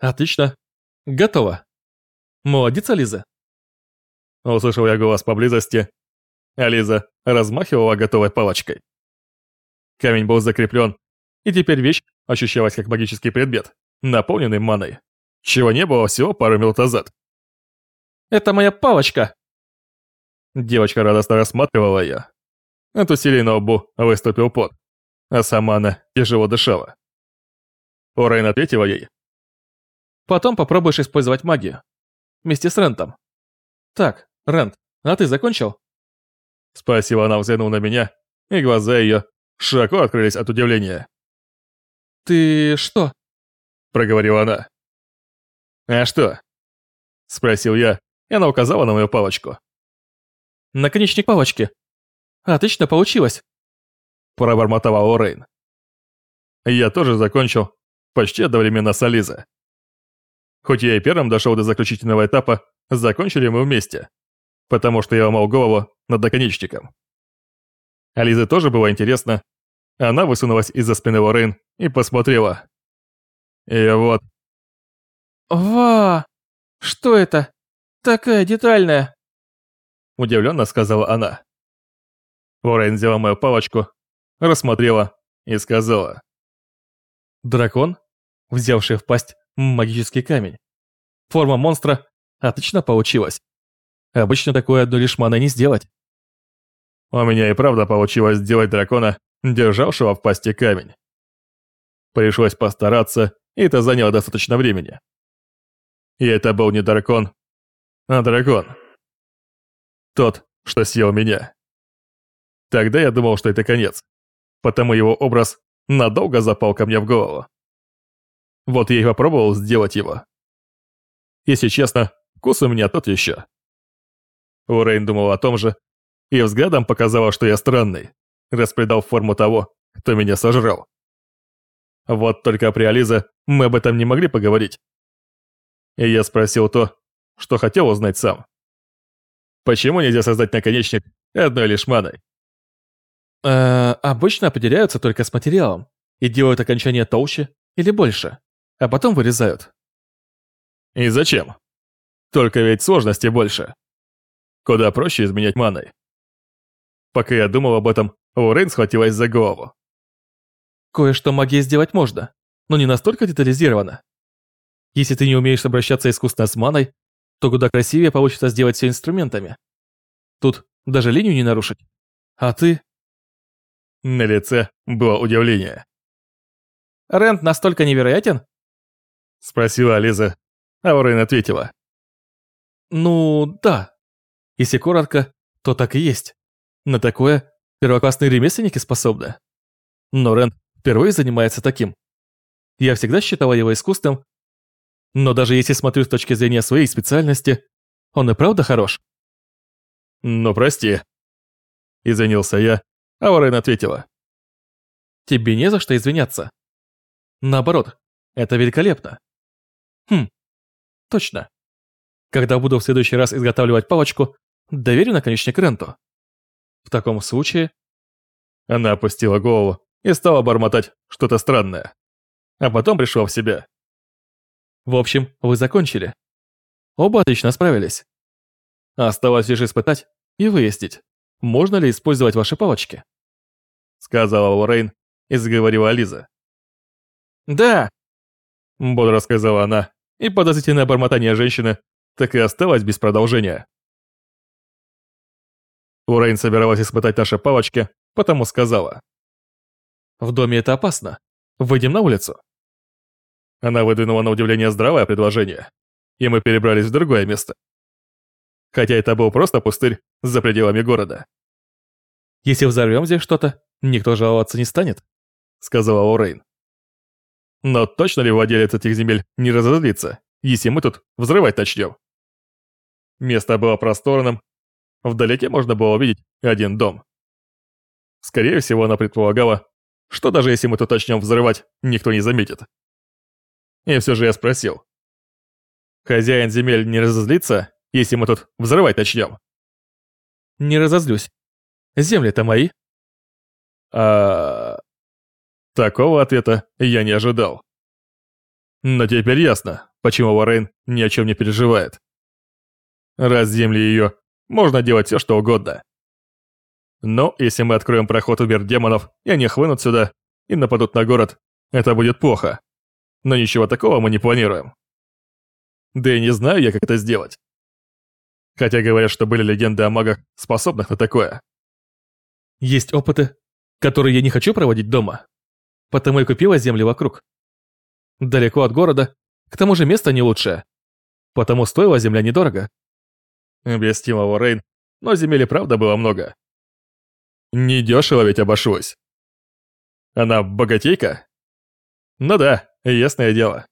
Отлично. Готово. Молодец, Ализа. Услышал я голос поблизости. Ализа размахивала готовой палочкой. Камень был закреплен, и теперь вещь ощущалась как магический предмет, наполненный маной, чего не было всего пару минут назад. «Это моя палочка!» Девочка радостно рассматривала ее. От усилий на лбу выступил пот, а сама она тяжело дышала. Орейн ответила ей. «Потом попробуешь использовать магию. Вместе с Рентом. Так, Рент, а ты закончил?» Спросила она, взглянув на меня, и глаза ее широко открылись от удивления. «Ты что?» Проговорила она. «А что?» Спросил я, и она указала на мою палочку. «Наконечник палочки. Отлично получилось!» Пробормотала Орейн. Я тоже закончил, почти одновременно с Ализой. Хоть я и первым дошел до заключительного этапа, закончили мы вместе, потому что я ломал голову над наконечником. Ализе тоже было интересно. Она высунулась из-за спины Лорен и посмотрела. И вот... «Ва! Что это? Такая детальная!» Удивленно сказала она. Лорен взяла мою палочку, рассмотрела и сказала. «Дракон, взявший в пасть магический камень. Форма монстра отлично получилась. Обычно такое одной лишь маной не сделать. У меня и правда получилось сделать дракона, державшего в пасти камень. Пришлось постараться, и это заняло достаточно времени. И это был не дракон, а дракон. Тот, что съел меня. Тогда я думал, что это конец, потому его образ надолго запал ко мне в голову. Вот я и попробовал сделать его. Если честно, вкус у меня тот еще. Урейн думал о том же, и взглядом показала, что я странный, распредал форму того, кто меня сожрал. Вот только при Ализе мы об этом не могли поговорить. И я спросил то, что хотел узнать сам. Почему нельзя создать наконечник одной лишь маной? Э, обычно определяются только с материалом и делают окончание толще или больше, а потом вырезают. И зачем? Только ведь сложности больше. Куда проще изменять маной. Пока я думал об этом, Лорен схватилась за голову. Кое-что магией сделать можно, но не настолько детализировано. Если ты не умеешь обращаться искусственно с маной, то куда красивее получится сделать все инструментами. Тут даже линию не нарушить. А ты... На лице было удивление. Рент настолько невероятен? Спросила Ализа, а Лорен ответила. Ну, да. Если коротко, то так и есть. На такое первоклассные ремесленники способны. Но Рент впервые занимается таким. Я всегда считала его искусством, но даже если смотрю с точки зрения своей специальности, он и правда хорош. «Ну, прости», — извинился я, а Лорен ответила. «Тебе не за что извиняться. Наоборот, это великолепно. Хм, точно. Когда буду в следующий раз изготавливать палочку, доверю наконечник Ренту. В таком случае... Она опустила голову и стала бормотать что-то странное. А потом пришла в себя. В общем, вы закончили. Оба отлично справились. Осталось лишь испытать и выяснить, можно ли использовать ваши палочки. Сказала Лорейн и заговорила Лиза. «Да!» Бодро сказала она, и подозрительное бормотание женщины так и осталось без продолжения. Урейн собиралась испытать наши палочки, потому сказала. «В доме это опасно. Выйдем на улицу». Она выдвинула на удивление здравое предложение, и мы перебрались в другое место. Хотя это был просто пустырь за пределами города. «Если взорвем здесь что-то, никто жаловаться не станет», — сказала Урейн. «Но точно ли владелец этих земель не разозлится, если мы тут взрывать начнем?» Место было просторным Вдалеке можно было увидеть один дом. Скорее всего, она предполагала, что даже если мы тут начнем взрывать, никто не заметит. И все же я спросил. Хозяин земель не разозлится, если мы тут взрывать начнем? Не разозлюсь. Земли-то мои. А... Такого ответа я не ожидал. Но теперь ясно, почему Уоррен ни о чем не переживает. Раз земли ее, можно делать все, что угодно. Но если мы откроем проход в мир демонов, и они хлынут сюда и нападут на город, это будет плохо. Но ничего такого мы не планируем. Да и не знаю я, как это сделать. Хотя говорят, что были легенды о магах, способных на такое. Есть опыты, которые я не хочу проводить дома. Потому и купила земли вокруг. Далеко от города, к тому же место не лучшее. Потому стоила земля недорого. Объяснила Лоррейн, но земель и правда было много. Недешево ведь обошлось. Она богатейка? Ну да, ясное дело.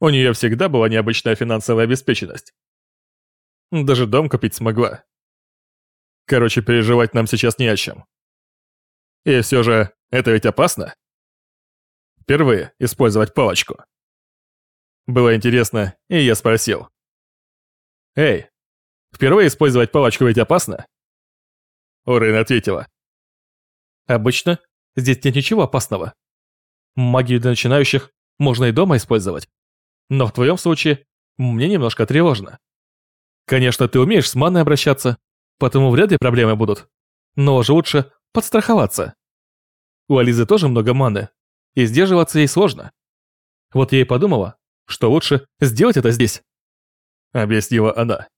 У нее всегда была необычная финансовая обеспеченность. Даже дом купить смогла. Короче, переживать нам сейчас не о чем. И все же, это ведь опасно. Впервые использовать палочку. Было интересно, и я спросил. «Эй, впервые использовать палочку ведь опасно?» Урин ответила. «Обычно здесь нет ничего опасного. Магию для начинающих можно и дома использовать. Но в твоем случае мне немножко тревожно. Конечно, ты умеешь с маной обращаться, потому вряд ли проблемы будут. Но уже лучше подстраховаться. У Ализы тоже много маны, и сдерживаться ей сложно. Вот я и подумала, что лучше сделать это здесь. Объяснила она.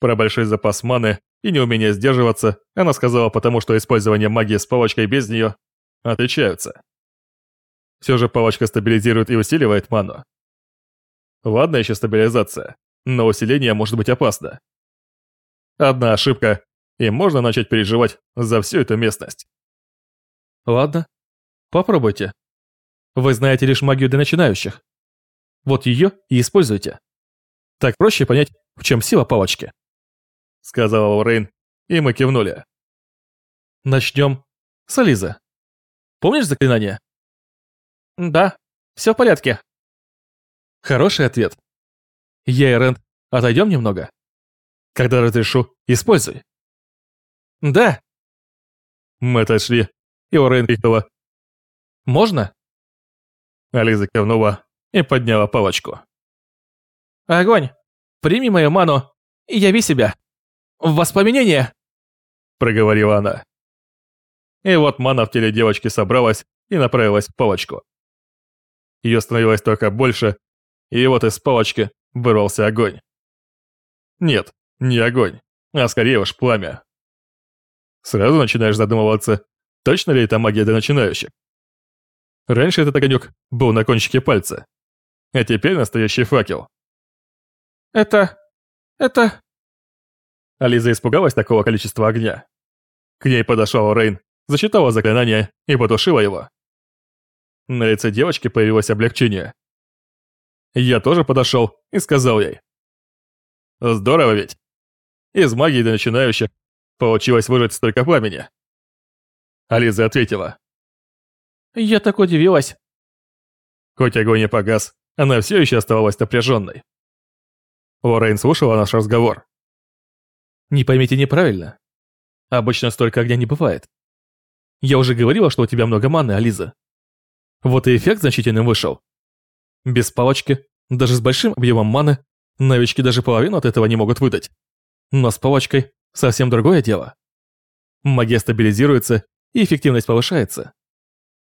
Про большой запас маны и неумение сдерживаться она сказала потому, что использование магии с палочкой без нее отличаются. Все же палочка стабилизирует и усиливает ману. Ладно еще стабилизация, но усиление может быть опасно. Одна ошибка, и можно начать переживать за всю эту местность. Ладно, попробуйте. Вы знаете лишь магию для начинающих. Вот ее и используйте. Так проще понять, в чем сила палочки. Сказала Лорейн, и мы кивнули. Начнем с Ализы. Помнишь заклинание? Да, все в порядке. Хороший ответ. Я и Рэнд отойдем немного. Когда разрешу, используй. Да. Мы отошли, и Лорейн крикнула. Можно? Ализа кивнула и подняла палочку. Огонь! Прими мою ману и яви себя. В воспоминания! Проговорила она. И вот мана в теле девочки собралась и направилась в палочку. Ее становилось только больше, и вот из палочки вырвался огонь. Нет, не огонь, а скорее уж пламя. Сразу начинаешь задумываться, точно ли это магия для начинающих. Раньше этот огонек был на кончике пальца, а теперь настоящий факел. Это... это... Ализа испугалась такого количества огня. К ней подошел Рейн, зачитала заклинание и потушила его. На лице девочки появилось облегчение. Я тоже подошел и сказал ей. Здорово ведь. Из магии для начинающих получилось выжать столько пламени. Ализа ответила. Я так удивилась. Хоть огонь и погас, она все еще оставалась напряженной. Лоррейн слушала наш разговор. Не поймите неправильно. Обычно столько огня не бывает. Я уже говорила, что у тебя много маны, Ализа. Вот и эффект значительным вышел. Без палочки, даже с большим объемом маны, новички даже половину от этого не могут выдать. Но с палочкой совсем другое дело. Магия стабилизируется, и эффективность повышается.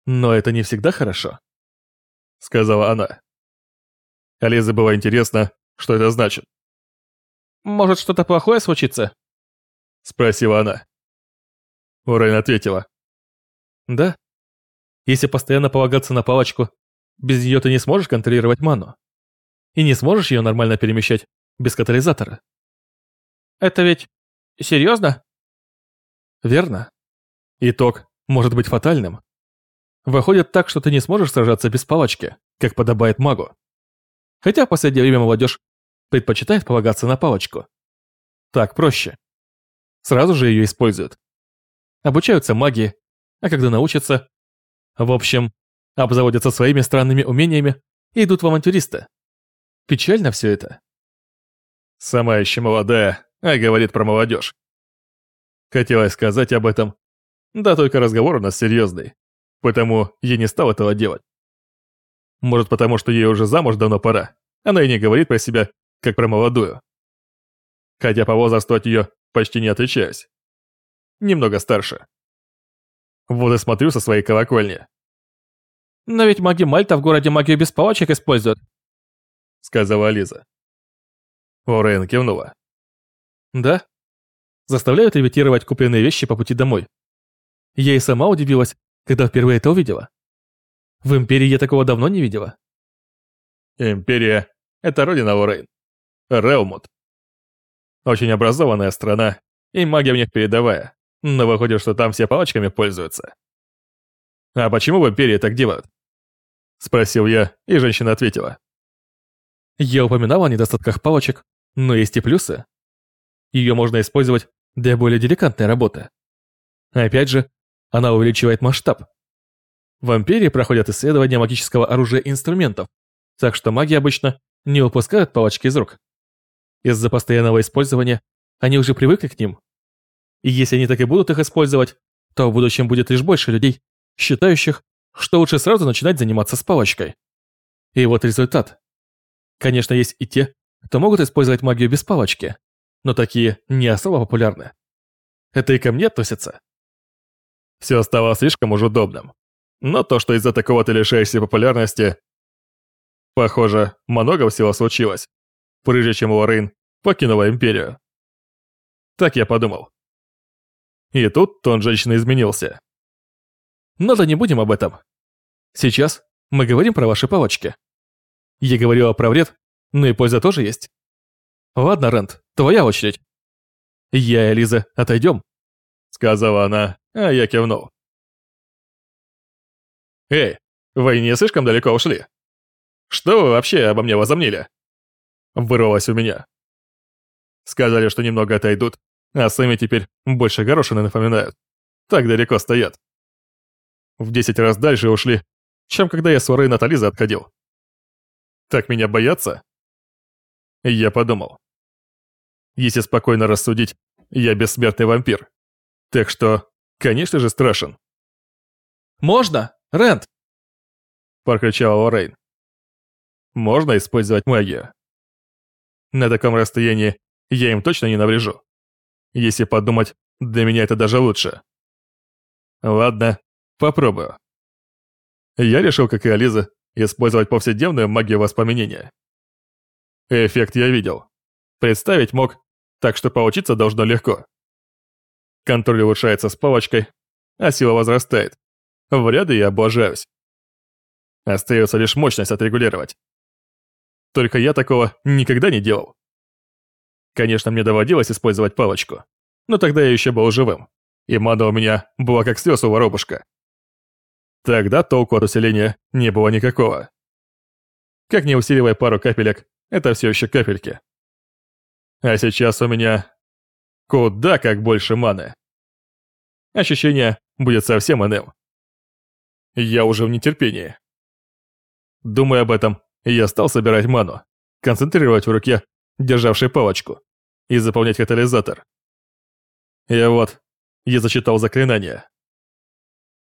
Но это не всегда хорошо. Сказала она. Ализе было интересно, что это значит. Может, что-то плохое случится? Спросила она. Урен ответила. Да. Если постоянно полагаться на палочку, без нее ты не сможешь контролировать ману. И не сможешь ее нормально перемещать без катализатора. Это ведь... серьезно? Верно. Итог может быть фатальным. Выходит так, что ты не сможешь сражаться без палочки, как подобает магу. Хотя в последнее время молодежь предпочитает полагаться на палочку. Так проще. Сразу же ее используют. Обучаются магии, а когда научатся... В общем, обзаводятся своими странными умениями и идут в авантюристы. Печально все это. Сама еще молодая, а говорит про молодежь. Хотелось сказать об этом, да только разговор у нас серьезный, потому я не стал этого делать. Может, потому что ей уже замуж давно пора. Она и не говорит про себя, как про молодую. Хотя по возрасту от нее почти не отличаюсь. Немного старше. Вот и смотрю со своей колокольни. Но ведь маги Мальта в городе магию без палочек используют. Сказала Лиза. Орен кивнула. Да. Заставляют имитировать купленные вещи по пути домой. Я и сама удивилась, когда впервые это увидела. В Империи я такого давно не видела. Империя — это родина Орейн. Реумут. Очень образованная страна, и магия в них передовая, но выходит, что там все палочками пользуются. «А почему в Империи так делают?» Спросил я, и женщина ответила. Я упоминала о недостатках палочек, но есть и плюсы. Ее можно использовать для более деликатной работы. Опять же, она увеличивает масштаб. В Империи проходят исследования магического оружия и инструментов, так что маги обычно не выпускают палочки из рук. Из-за постоянного использования они уже привыкли к ним. И если они так и будут их использовать, то в будущем будет лишь больше людей, считающих, что лучше сразу начинать заниматься с палочкой. И вот результат. Конечно, есть и те, кто могут использовать магию без палочки, но такие не особо популярны. Это и ко мне относится. Все стало слишком уж удобным. Но то, что из-за такого ты лишаешься популярности... Похоже, много всего случилось, прежде чем Лорейн покинула Империю. Так я подумал. И тут тон женщины изменился. Но да не будем об этом. Сейчас мы говорим про ваши палочки. Я говорила про вред, но и польза тоже есть. Ладно, Рент, твоя очередь. Я и Лиза отойдем. Сказала она, а я кивнул. Эй, вы не слишком далеко ушли? Что вы вообще обо мне возомнили? Вырвалось у меня. Сказали, что немного отойдут, а сами теперь больше горошины напоминают. Так далеко стоят в 10 раз дальше ушли, чем когда я с Урой Натализа отходил. Так меня боятся? Я подумал. Если спокойно рассудить, я бессмертный вампир. Так что, конечно же, страшен. «Можно? Рент!» Прокричала Лоррейн. «Можно использовать магию. На таком расстоянии я им точно не наврежу. Если подумать, для меня это даже лучше. Ладно, Попробую. Я решил, как и Ализа, использовать повседневную магию воспоминания. Эффект я видел. Представить мог, так что поучиться должно легко. Контроль улучшается с палочкой, а сила возрастает. В ряды я облажаюсь. Остается лишь мощность отрегулировать. Только я такого никогда не делал. Конечно, мне доводилось использовать палочку, но тогда я еще был живым, и мана у меня была как слез у воробушка. Тогда толку от усиления не было никакого. Как не усиливая пару капелек, это все еще капельки. А сейчас у меня куда как больше маны. Ощущение будет совсем иным. Я уже в нетерпении. Думая об этом, я стал собирать ману, концентрировать в руке, державшей палочку, и заполнять катализатор. И вот, я зачитал заклинание.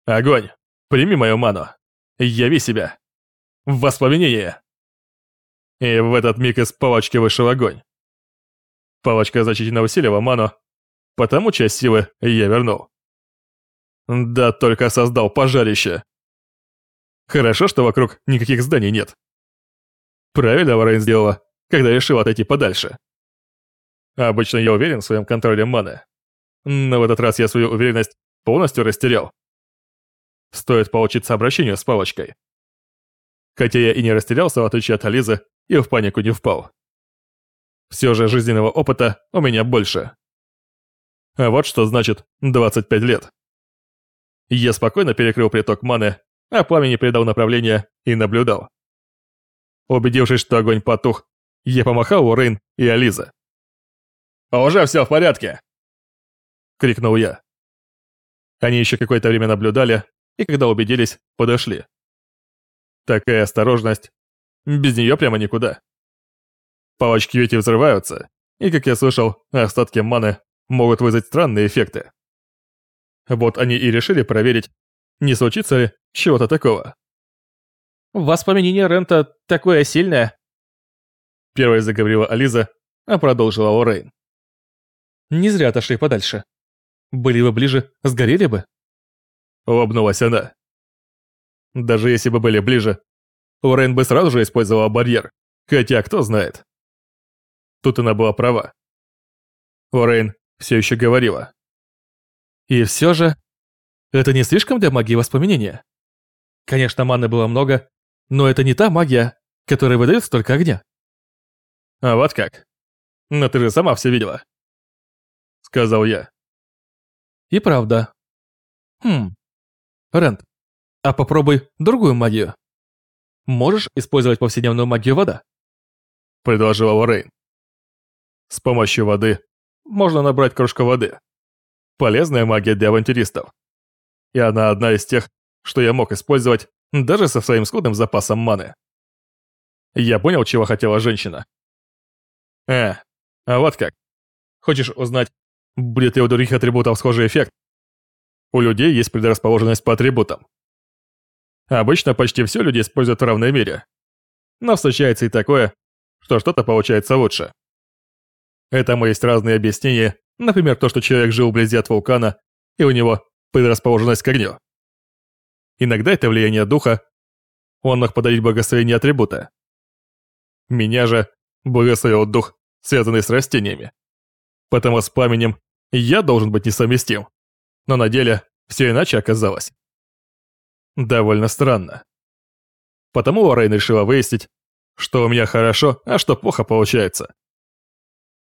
Огонь! Прими мою ману. Яви себя. В воспоминание. И в этот миг из палочки вышел огонь. Палочка значительно усилила ману, потому часть силы я вернул. Да только создал пожарище. Хорошо, что вокруг никаких зданий нет. Правильно Варейн сделала, когда решила отойти подальше. Обычно я уверен в своем контроле маны. Но в этот раз я свою уверенность полностью растерял. Стоит поучиться обращению с палочкой. Хотя я и не растерялся, в отличие от Ализы, и в панику не впал. Все же жизненного опыта у меня больше. А вот что значит 25 лет. Я спокойно перекрыл приток маны, а пламени придал направление и наблюдал. Убедившись, что огонь потух, я помахал у Рейн и Ализа. «Уже все в порядке!» — крикнул я. Они еще какое-то время наблюдали, и когда убедились, подошли. Такая осторожность. Без нее прямо никуда. Палочки ведь и взрываются, и, как я слышал, остатки маны могут вызвать странные эффекты. Вот они и решили проверить, не случится ли чего-то такого. Воспоминание Рента такое сильное. Первой заговорила Ализа, а продолжила Лоррейн. Не зря отошли подальше. Были бы ближе, сгорели бы. Улыбнулась она. Даже если бы были ближе, Лоррейн бы сразу же использовала барьер, хотя кто знает. Тут она была права. Лоррейн все еще говорила. И все же, это не слишком для магии воспоминания. Конечно, маны было много, но это не та магия, которая выдает столько огня. А вот как. Но ты же сама все видела. Сказал я. И правда. Хм. Рент, а попробуй другую магию. Можешь использовать повседневную магию вода? Предложила Лоррейн. С помощью воды можно набрать кружку воды. Полезная магия для авантюристов. И она одна из тех, что я мог использовать даже со своим скудным запасом маны. Я понял, чего хотела женщина. Э, а вот как. Хочешь узнать, будет ли у других атрибутов схожий эффект? У людей есть предрасположенность по атрибутам. Обычно почти все люди используют в равной мере. Но встречается и такое, что что-то получается лучше. Этому есть разные объяснения, например, то, что человек жил вблизи от вулкана, и у него предрасположенность к огню. Иногда это влияние духа, он мог подарить благословение атрибута. Меня же благословил дух, связанный с растениями. Потому с пламенем я должен быть несовместим. Но на деле все иначе оказалось. Довольно странно. Потому Лоррейн решила выяснить, что у меня хорошо, а что плохо получается.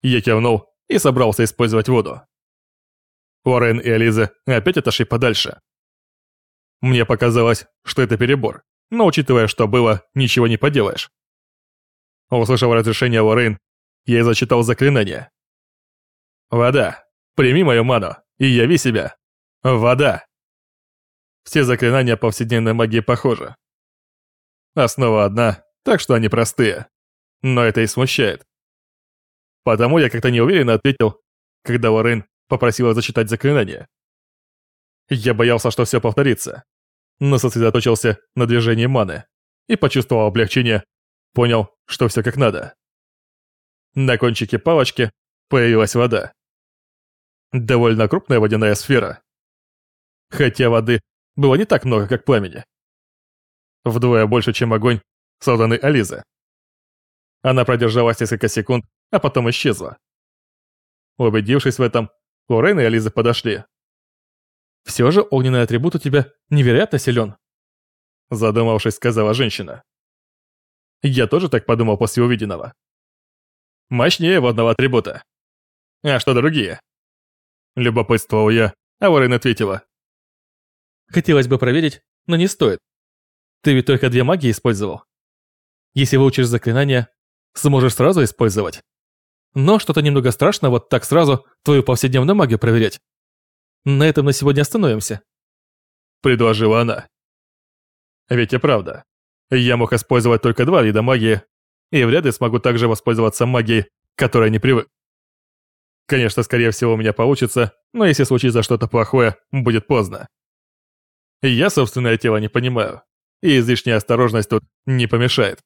Я кивнул и собрался использовать воду. Уоррен и Ализа опять отошли подальше. Мне показалось, что это перебор, но учитывая, что было, ничего не поделаешь. Услышав разрешение Лоррейн, я зачитал заклинание. «Вода, прими мою ману и яви себя. Вода!» Все заклинания повседневной магии похожи. Основа одна, так что они простые. Но это и смущает. Потому я как-то неуверенно ответил, когда Лорен попросила зачитать заклинание. Я боялся, что все повторится, но сосредоточился на движении маны и почувствовал облегчение, понял, что все как надо. На кончике палочки появилась вода. Довольно крупная водяная сфера. Хотя воды было не так много, как пламени. Вдвое больше, чем огонь, созданный Ализа. Она продержалась несколько секунд, а потом исчезла. Убедившись в этом, Лорен и Ализа подошли. «Все же огненный атрибут у тебя невероятно силен», задумавшись, сказала женщина. Я тоже так подумал после увиденного. Мощнее водного атрибута. А что другие? Любопытствовал я, а Лорен ответила. Хотелось бы проверить, но не стоит. Ты ведь только две магии использовал. Если выучишь заклинание, сможешь сразу использовать. Но что-то немного страшно вот так сразу твою повседневную магию проверять. На этом на сегодня остановимся. Предложила она. Ведь и правда. Я мог использовать только два вида магии, и вряд ли смогу также воспользоваться магией, которой не привык. Конечно, скорее всего, у меня получится, но если случится что-то плохое, будет поздно. Я собственное тело не понимаю, и излишняя осторожность тут не помешает.